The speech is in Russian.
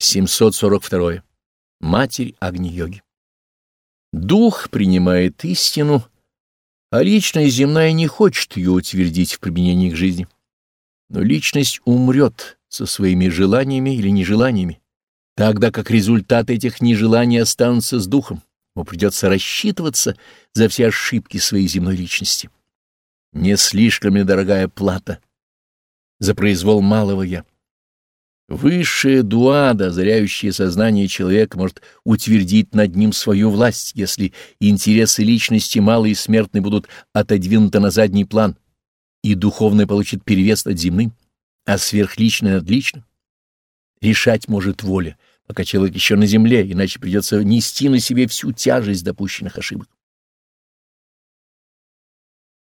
742. Матерь Агни-йоги. Дух принимает истину, а личность земная не хочет ее утвердить в применении к жизни. Но личность умрет со своими желаниями или нежеланиями, тогда как результаты этих нежеланий останутся с духом. Ему придется рассчитываться за все ошибки своей земной личности. Не слишком ли дорогая плата за произвол малого «я»? Высшая дуада, озаряющая сознание человека, может утвердить над ним свою власть, если интересы личности малой и смертной будут отодвинуты на задний план, и духовное получит перевес над земным, а сверхличное над личным. Решать может воля, пока человек еще на земле, иначе придется нести на себе всю тяжесть допущенных ошибок.